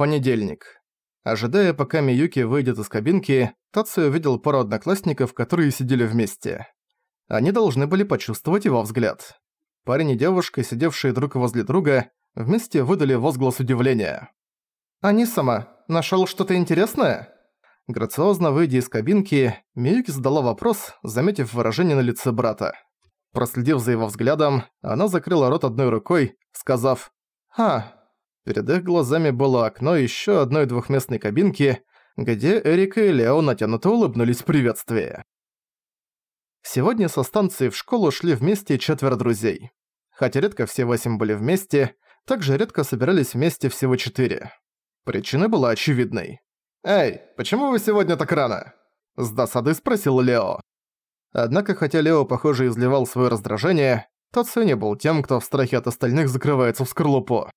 Понедельник. Ожидая, пока Миюки выйдет из кабинки, Тацию увидел пару одноклассников, которые сидели вместе. Они должны были почувствовать его взгляд. Парень и девушка, сидевшие друг возле друга, вместе выдали возглас удивления. «Они сама, нашёл что-то интересное?» Грациозно выйдя из кабинки, Миюки задала вопрос, заметив выражение на лице брата. Проследив за его взглядом, она закрыла рот одной рукой, сказав «Ха, Перед их глазами было окно еще одной двухместной кабинки, где Эрика и Лео натянуто улыбнулись в. Сегодня со станции в школу шли вместе четверо друзей. Хотя редко все восемь были вместе, также редко собирались вместе всего четыре. Причина была очевидной. «Эй, почему вы сегодня так рано?» С досадой спросил Лео. Однако, хотя Лео, похоже, изливал свое раздражение, Тацию не был тем, кто в страхе от остальных закрывается в скорлупу.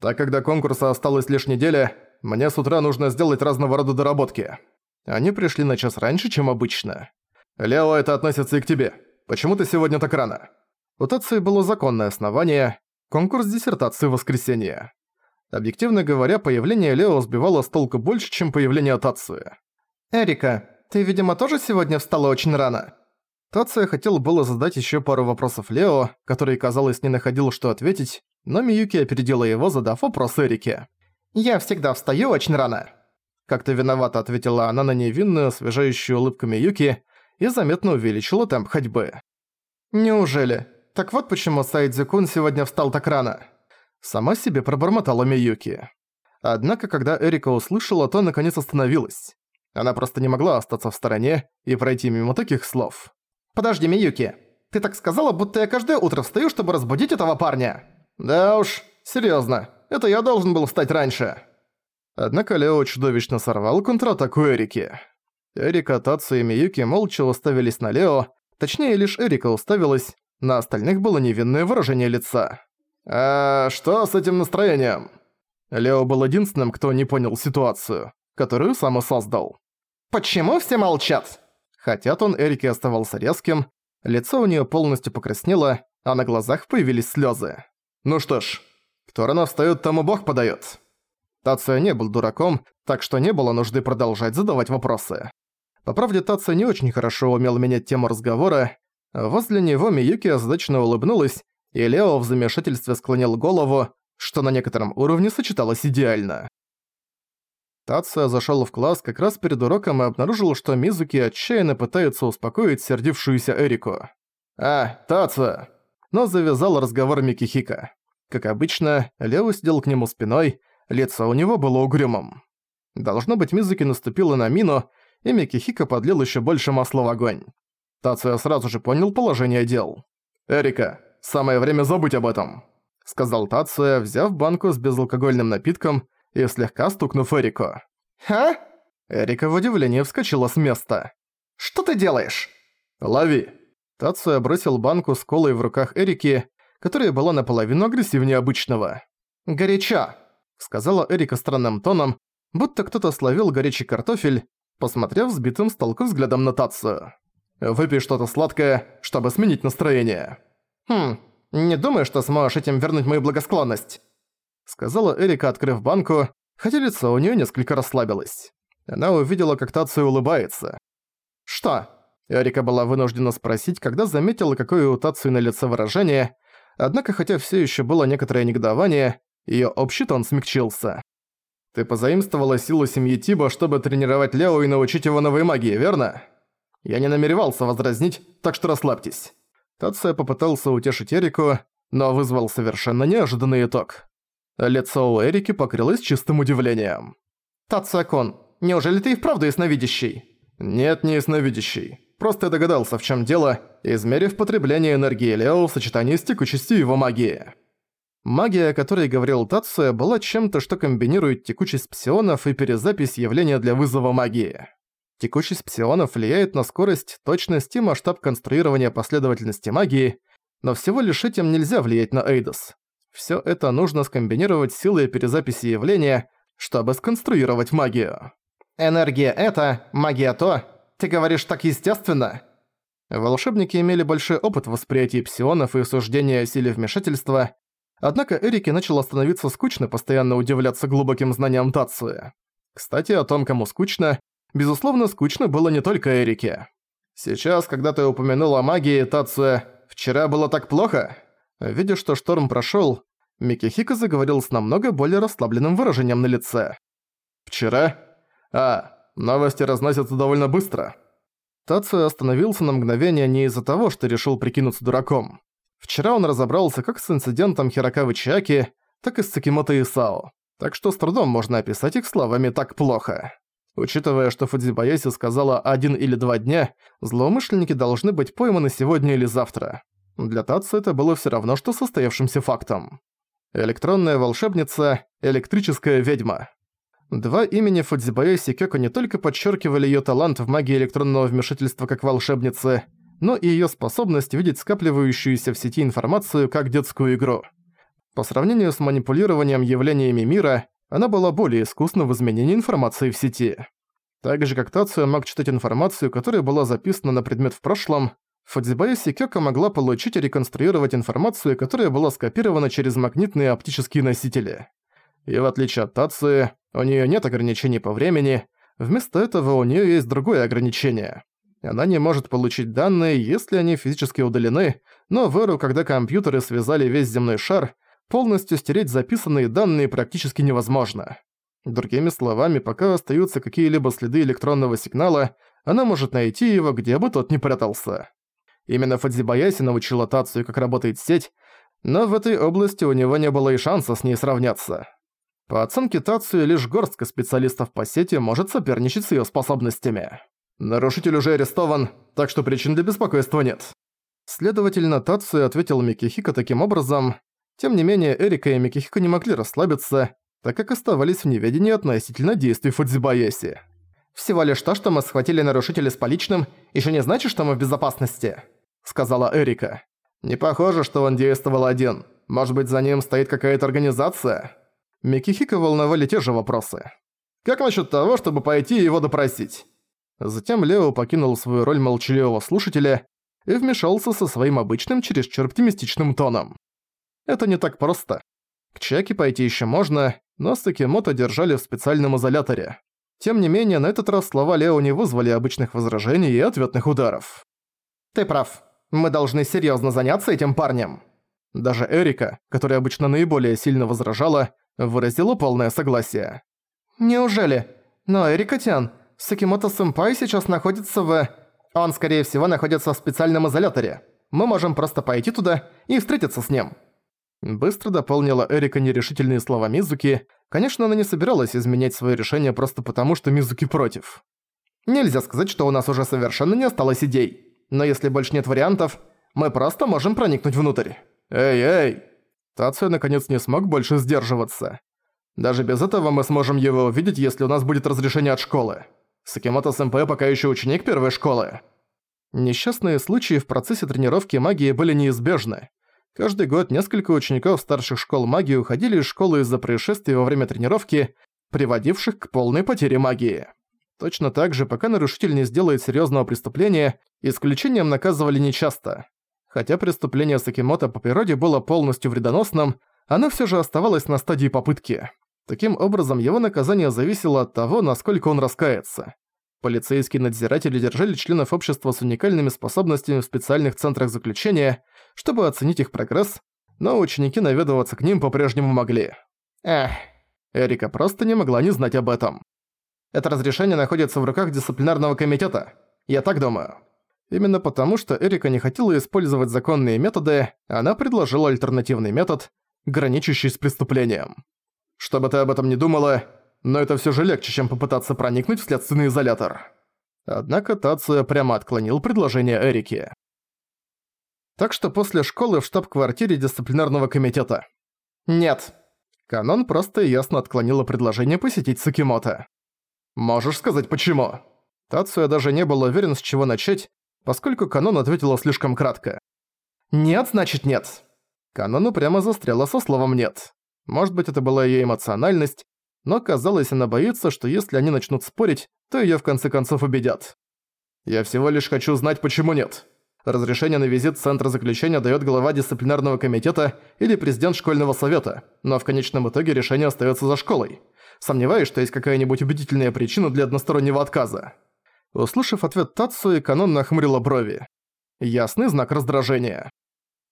Так как до конкурса осталась лишь неделя, мне с утра нужно сделать разного рода доработки. Они пришли на час раньше, чем обычно. Лео, это относится и к тебе. Почему ты сегодня так рано? У Тации было законное основание – конкурс диссертации в воскресенье. Объективно говоря, появление Лео сбивало с толку больше, чем появление Тации. «Эрика, ты, видимо, тоже сегодня встала очень рано?» Тация хотел было задать еще пару вопросов Лео, который, казалось, не находил, что ответить, но Миюки опередила его, задав вопрос Эрике. «Я всегда встаю очень рано». Как-то виновато ответила она на невинную, освежающую улыбку Миюки и заметно увеличила темп ходьбы. «Неужели? Так вот почему Сайдзюкун сегодня встал так рано?» Сама себе пробормотала Миюки. Однако, когда Эрика услышала, то наконец остановилась. Она просто не могла остаться в стороне и пройти мимо таких слов. «Подожди, Миюки, ты так сказала, будто я каждое утро встаю, чтобы разбудить этого парня!» «Да уж, серьёзно, это я должен был встать раньше». Однако Лео чудовищно сорвал контратаку Эрики. Эрика, Татсу и Миюки молча уставились на Лео, точнее лишь Эрика уставилась, на остальных было невинное выражение лица. «А что с этим настроением?» Лео был единственным, кто не понял ситуацию, которую сам и создал. «Почему все молчат?» Хотя тон Эрики оставался резким, лицо у неё полностью покраснело, а на глазах появились слёзы. Ну что ж, кто рано встаёт, тому бог подаёт. Тация не был дураком, так что не было нужды продолжать задавать вопросы. По правде, Тация не очень хорошо умел менять тему разговора. Возле него Миюки озадаченно улыбнулась, и Лео в замешательстве склонил голову, что на некотором уровне сочеталось идеально. Тация зашёл в класс как раз перед уроком и обнаружил, что Мизуки отчаянно пытается успокоить сердившуюся Эрику. «А, Тация, но завязал разговор Микихика. Как обычно, Лео сидел к нему спиной, лицо у него было угрюмым. Должно быть, Мизуки наступила на мину, и Микихика подлил еще больше масла в огонь. Тацуя сразу же понял положение дел. «Эрика, самое время забыть об этом», — сказал Тацуя, взяв банку с безалкогольным напитком и слегка стукнув Эрику. «Ха?» Эрика в удивлении вскочила с места. «Что ты делаешь?» «Лови», Тацуя бросил банку с колой в руках Эрики, которая была наполовину агрессивнее обычного. «Горяча!» — сказала Эрика странным тоном, будто кто-то словил горячий картофель, посмотрев сбитым с толку взглядом на Тацию. «Выпей что-то сладкое, чтобы сменить настроение». «Хм, не думаю, что сможешь этим вернуть мою благосклонность», — сказала Эрика, открыв банку, хотя лицо у нее несколько расслабилось. Она увидела, как Тацию улыбается. «Что?» Эрика была вынуждена спросить, когда заметила, какое у Тацию на лице выражение, однако хотя все еще было некоторое негодование, ее общий тон смягчился. «Ты позаимствовала силу семьи Тиба, чтобы тренировать Лео и научить его новой магии, верно?» «Я не намеревался возразнить, так что расслабьтесь». Тация попытался утешить Эрику, но вызвал совершенно неожиданный итог. Лицо у Эрики покрылось чистым удивлением. «Тация-кон, неужели ты и вправду ясновидящий?» «Нет, не ясновидящий. Просто догадался, в чем дело, измерив потребление энергии Лео в сочетании с текучестью его магии. Магия, о которой говорил Тацуя, была чем-то, что комбинирует текучесть псионов и перезапись явления для вызова магии. Текучесть псионов влияет на скорость, точность и масштаб конструирования последовательности магии, но всего лишь этим нельзя влиять на Эйдос. Всё это нужно скомбинировать силой перезаписи явления, чтобы сконструировать магию. Энергия это, магия то, ты говоришь так естественно?» Волшебники имели большой опыт в восприятии псионов и суждения о силе вмешательства, Однако Эрике начало становиться скучно постоянно удивляться глубоким знаниям Тацуя. Кстати, о том, кому скучно, безусловно, скучно было не только Эрике. «Сейчас, когда ты упомянул о магии, Тацуя, вчера было так плохо?» Видя, что шторм прошёл, Микихико заговорил с намного более расслабленным выражением на лице. «Вчера? А, новости разносятся довольно быстро». Тацуя остановился на мгновение не из-за того, что решил прикинуться дураком. Вчера он разобрался как с инцидентом Хирокавы Чиаки, так и с Цукимото Исао, так что с трудом можно описать их словами «так плохо». Учитывая, что Фудзибаяси сказала «один или два дня», злоумышленники должны быть пойманы сегодня или завтра. Для Татсу это было всё равно, что состоявшимся фактом. Электронная волшебница, электрическая ведьма. Два имени Фудзибаяси Кёко не только подчеркивали её талант в магии электронного вмешательства как волшебницы, но и её способность видеть скапливающуюся в сети информацию как детскую игру. По сравнению с манипулированием явлениями мира, она была более искусна в изменении информации в сети. Так же как Тацуя мог читать информацию, которая была записана на предмет в прошлом, Фудзибаяси Кёка могла получить и реконструировать информацию, которая была скопирована через магнитные оптические носители. И в отличие от Тацуи, у неё нет ограничений по времени, вместо этого у неё есть другое ограничение. Она не может получить данные, если они физически удалены, но в эру, когда компьютеры связали весь земной шар, полностью стереть записанные данные практически невозможно. Другими словами, пока остаются какие-либо следы электронного сигнала, она может найти его, где бы тот ни прятался. Именно Фадзибаяси научила Тацию, как работает сеть, но в этой области у него не было и шанса с ней сравняться. По оценке Тацию, лишь горстка специалистов по сети может соперничать с её способностями. Нарушитель уже арестован, так что причин для беспокойства нет. Следовательно, Тацию ответил Микихико таким образом. Тем не менее, Эрика и Микихико не могли расслабиться, так как оставались в неведении относительно действий Фудзибаеси. «Всего лишь то, что мы схватили нарушителя с поличным, еще не значит, что мы в безопасности», — сказала Эрика. «Не похоже, что он действовал один. Может быть, за ним стоит какая-то организация?» Микихико волновали те же вопросы. «Как насчет того, чтобы пойти его допросить?» Затем Лео покинул свою роль молчаливого слушателя и вмешался со своим обычным чересчур оптимистичным тоном. Это не так просто. К Чаке пойти еще можно, но Сакимото держали в специальном изоляторе. Тем не менее, на этот раз слова Лео не вызвали обычных возражений и ответных ударов. «Ты прав. Мы должны серьезно заняться этим парнем». Даже Эрика, которая обычно наиболее сильно возражала, выразила полное согласие. «Неужели? Но Эрика-тян, Сакимото-сэмпай сейчас находится в... Он, скорее всего, находится в специальном изоляторе. Мы можем просто пойти туда и встретиться с ним». Быстро дополнила Эрика нерешительные слова Мизуки. Конечно, она не собиралась изменять свое решение просто потому, что Мизуки против. Нельзя сказать, что у нас уже совершенно не осталось идей. Но если больше нет вариантов, мы просто можем проникнуть внутрь. Эй, Тацуя наконец не смог больше сдерживаться. Даже без этого мы сможем его увидеть, если у нас будет разрешение от школы. Сакимото-сэмпэ пока еще ученик первой школы. Несчастные случаи в процессе тренировки магии были неизбежны. Каждый год несколько учеников старших школ магии уходили из школы из-за происшествий во время тренировки, приводивших к полной потере магии. Точно так же, пока нарушитель не сделает серьезного преступления, исключением наказывали нечасто. Хотя преступление Сакимото по природе было полностью вредоносным, оно все же оставалось на стадии попытки. Таким образом, его наказание зависело от того, насколько он раскается. Полицейские надзиратели держали членов общества с уникальными способностями в специальных центрах заключения, чтобы оценить их прогресс, но ученики наведываться к ним по-прежнему могли. Эх, Эрика просто не могла не знать об этом. Это разрешение находится в руках дисциплинарного комитета. Я так думаю. Именно потому, что Эрика не хотела использовать законные методы, она предложила альтернативный метод, граничащий с преступлением. Что бы ты об этом не думала, но это всё же легче, чем попытаться проникнуть в следственный изолятор. Однако Тацуя прямо отклонил предложение Эрики. Так что после школы в штаб-квартире дисциплинарного комитета. Нет. Канон просто ясно отклонила предложение посетить Сукимото. Можешь сказать почему? Тацуя даже не был уверен, с чего начать, поскольку Канон ответила слишком кратко. «Нет, значит нет». Канону прямо застряла со словом «нет». Может быть, это была её эмоциональность, но казалось, она боится, что если они начнут спорить, то её в конце концов убедят. «Я всего лишь хочу знать, почему нет». Разрешение на визит в центр заключения дает глава дисциплинарного комитета или президент школьного совета, но в конечном итоге решение остается за школой. Сомневаюсь, что есть какая-нибудь убедительная причина для одностороннего отказа. Услышав ответ Тацуи, Канон нахмурила брови. Ясный знак раздражения.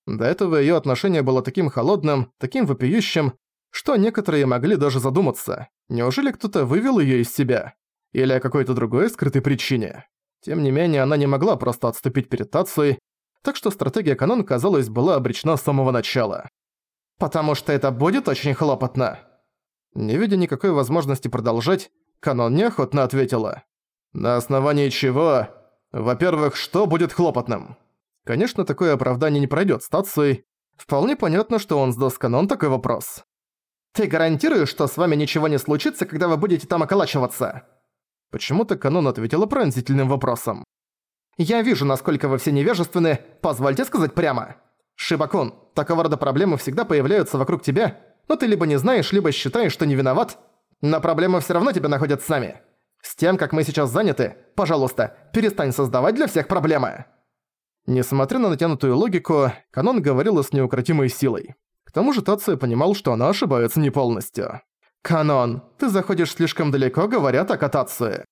До этого её отношение было таким холодным, таким вопиющим, что некоторые могли даже задуматься, неужели кто-то вывел её из себя? Или о какой-то другой скрытой причине? Тем не менее, она не могла просто отступить перед Тацуей, так что стратегия Канон, казалось, была обречена с самого начала. «Потому что это будет очень хлопотно». Не видя никакой возможности продолжать, Канон неохотно ответила. «На основании чего? Во-первых, что будет хлопотным?» Конечно, такое оправдание не пройдет с Тацией. Вполне понятно, что он сдаст Канон такой вопрос. «Ты гарантируешь, что с вами ничего не случится, когда вы будете там околачиваться?» Почему-то Канон ответила пронзительным вопросом. «Я вижу, насколько вы все невежественны, позвольте сказать прямо. Шибакун, такого рода проблемы всегда появляются вокруг тебя, но ты либо не знаешь, либо считаешь, что не виноват, но проблемы все равно тебя находят с нами. С тем, как мы сейчас заняты, пожалуйста, перестань создавать для всех проблемы». Несмотря на натянутую логику, Канон говорила с неукротимой силой. К тому же Тация понимал, что она ошибается не полностью. «Канон, ты заходишь слишком далеко, говоря так о Тации».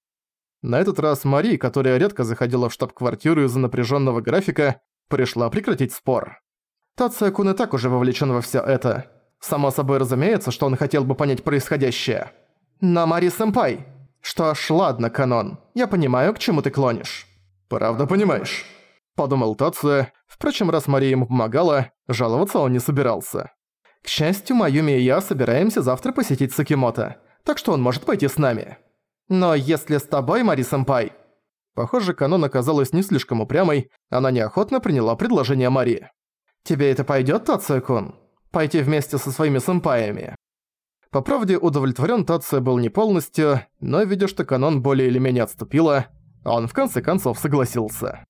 На этот раз Мари, которая редко заходила в штаб-квартиру из-за напряженного графика, пришла прекратить спор. Тация-кун и так уже вовлечен во все это. Само собой разумеется, что он хотел бы понять происходящее. Но Мари-сэмпай... Что ж, ладно, Канон, я понимаю, к чему ты клонишь. «Правда понимаешь?» Подумал Тация. Впрочем, раз Мария ему помогала, жаловаться он не собирался. К счастью, Майюми и я собираемся завтра посетить Сакимото, так что он может пойти с нами. Но если с тобой, Мари-сэмпай... Похоже, Канон оказалась не слишком упрямой, она неохотно приняла предложение Мари. «Тебе это пойдёт, Тация-кун? Пойти вместе со своими сэмпаями?» По правде, удовлетворён Тация был не полностью, но видя, что Канон более или менее отступила, он в конце концов согласился.